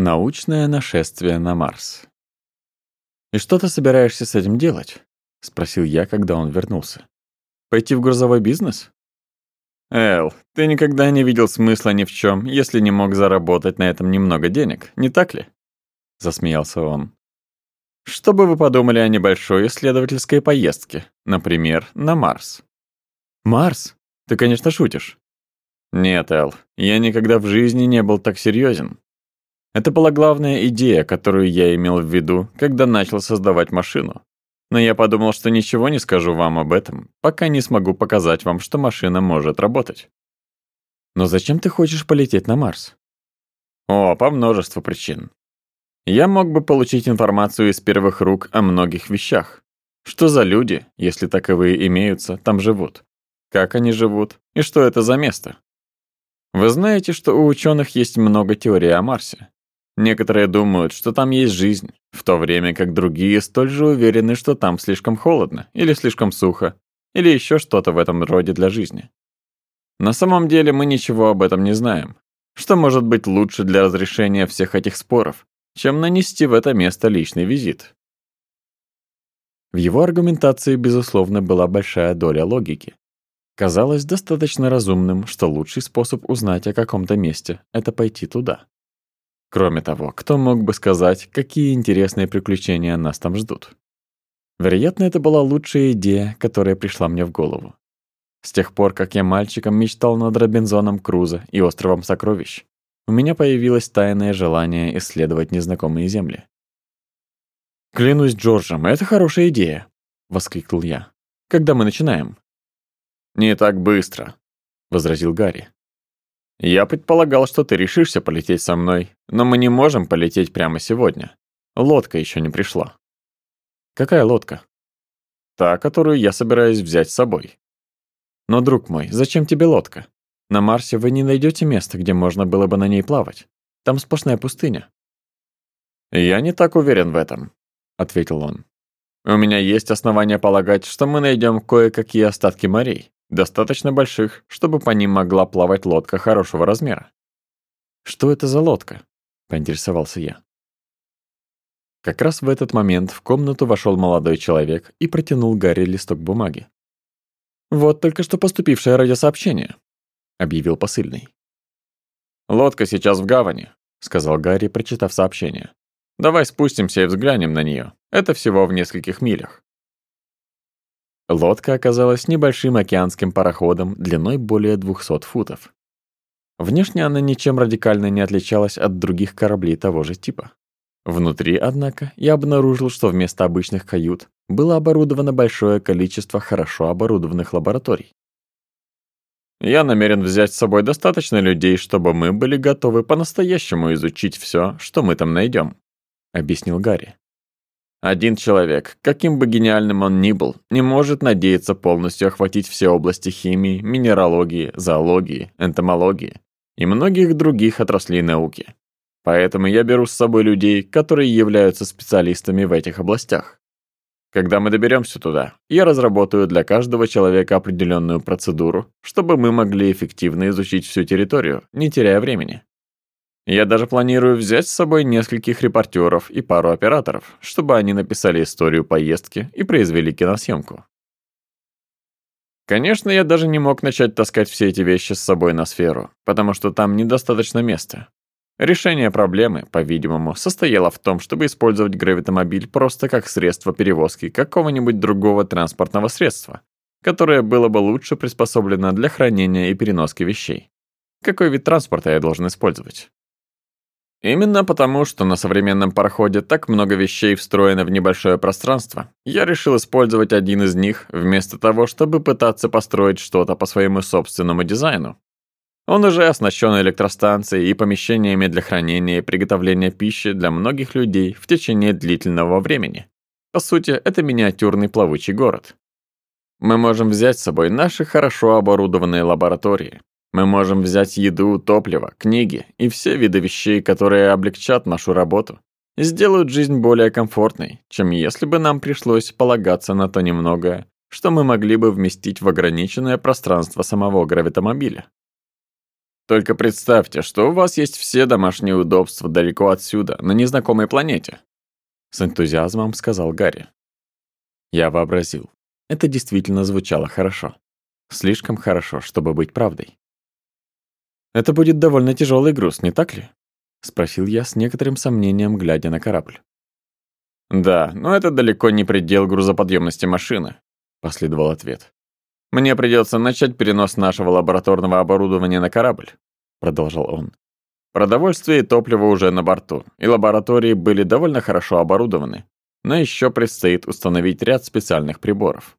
Научное нашествие на Марс. «И что ты собираешься с этим делать?» — спросил я, когда он вернулся. «Пойти в грузовой бизнес?» «Эл, ты никогда не видел смысла ни в чем, если не мог заработать на этом немного денег, не так ли?» — засмеялся он. «Что бы вы подумали о небольшой исследовательской поездке, например, на Марс?» «Марс? Ты, конечно, шутишь». «Нет, Эл, я никогда в жизни не был так серьезен. Это была главная идея, которую я имел в виду, когда начал создавать машину. Но я подумал, что ничего не скажу вам об этом, пока не смогу показать вам, что машина может работать. Но зачем ты хочешь полететь на Марс? О, по множеству причин. Я мог бы получить информацию из первых рук о многих вещах. Что за люди, если таковые имеются, там живут? Как они живут? И что это за место? Вы знаете, что у ученых есть много теорий о Марсе. Некоторые думают, что там есть жизнь, в то время как другие столь же уверены, что там слишком холодно, или слишком сухо, или еще что-то в этом роде для жизни. На самом деле мы ничего об этом не знаем. Что может быть лучше для разрешения всех этих споров, чем нанести в это место личный визит? В его аргументации, безусловно, была большая доля логики. Казалось достаточно разумным, что лучший способ узнать о каком-то месте — это пойти туда. Кроме того, кто мог бы сказать, какие интересные приключения нас там ждут? Вероятно, это была лучшая идея, которая пришла мне в голову. С тех пор, как я мальчиком мечтал над Робинзоном Крузо и островом Сокровищ, у меня появилось тайное желание исследовать незнакомые земли. «Клянусь Джорджем, это хорошая идея!» — воскликнул я. «Когда мы начинаем?» «Не так быстро», — возразил Гарри. «Я предполагал, что ты решишься полететь со мной, но мы не можем полететь прямо сегодня. Лодка еще не пришла. Какая лодка? Та, которую я собираюсь взять с собой. Но, друг мой, зачем тебе лодка? На Марсе вы не найдете места, где можно было бы на ней плавать. Там сплошная пустыня. Я не так уверен в этом, ответил он. У меня есть основания полагать, что мы найдем кое-какие остатки морей, достаточно больших, чтобы по ним могла плавать лодка хорошего размера. Что это за лодка? — поинтересовался я. Как раз в этот момент в комнату вошел молодой человек и протянул Гарри листок бумаги. «Вот только что поступившее радиосообщение», — объявил посыльный. «Лодка сейчас в гавани», — сказал Гарри, прочитав сообщение. «Давай спустимся и взглянем на нее. Это всего в нескольких милях». Лодка оказалась небольшим океанским пароходом длиной более 200 футов. Внешне она ничем радикально не отличалась от других кораблей того же типа. Внутри, однако, я обнаружил, что вместо обычных кают было оборудовано большое количество хорошо оборудованных лабораторий. Я намерен взять с собой достаточно людей, чтобы мы были готовы по-настоящему изучить все, что мы там найдем, объяснил Гарри. Один человек, каким бы гениальным он ни был, не может надеяться полностью охватить все области химии, минералогии, зоологии, энтомологии, и многих других отраслей науки. Поэтому я беру с собой людей, которые являются специалистами в этих областях. Когда мы доберемся туда, я разработаю для каждого человека определенную процедуру, чтобы мы могли эффективно изучить всю территорию, не теряя времени. Я даже планирую взять с собой нескольких репортеров и пару операторов, чтобы они написали историю поездки и произвели киносъемку. Конечно, я даже не мог начать таскать все эти вещи с собой на сферу, потому что там недостаточно места. Решение проблемы, по-видимому, состояло в том, чтобы использовать гравитомобиль просто как средство перевозки какого-нибудь другого транспортного средства, которое было бы лучше приспособлено для хранения и переноски вещей. Какой вид транспорта я должен использовать? Именно потому, что на современном пароходе так много вещей встроено в небольшое пространство, я решил использовать один из них вместо того, чтобы пытаться построить что-то по своему собственному дизайну. Он уже оснащен электростанцией и помещениями для хранения и приготовления пищи для многих людей в течение длительного времени. По сути, это миниатюрный плавучий город. Мы можем взять с собой наши хорошо оборудованные лаборатории, мы можем взять еду, топливо, книги и все виды вещей, которые облегчат нашу работу, сделают жизнь более комфортной, чем если бы нам пришлось полагаться на то немногое, что мы могли бы вместить в ограниченное пространство самого гравитомобиля. Только представьте, что у вас есть все домашние удобства далеко отсюда, на незнакомой планете. С энтузиазмом сказал Гарри. Я вообразил. Это действительно звучало хорошо. Слишком хорошо, чтобы быть правдой. «Это будет довольно тяжелый груз, не так ли?» — спросил я с некоторым сомнением, глядя на корабль. «Да, но это далеко не предел грузоподъемности машины», — последовал ответ. «Мне придется начать перенос нашего лабораторного оборудования на корабль», — продолжал он. «Продовольствие и топливо уже на борту, и лаборатории были довольно хорошо оборудованы, но еще предстоит установить ряд специальных приборов.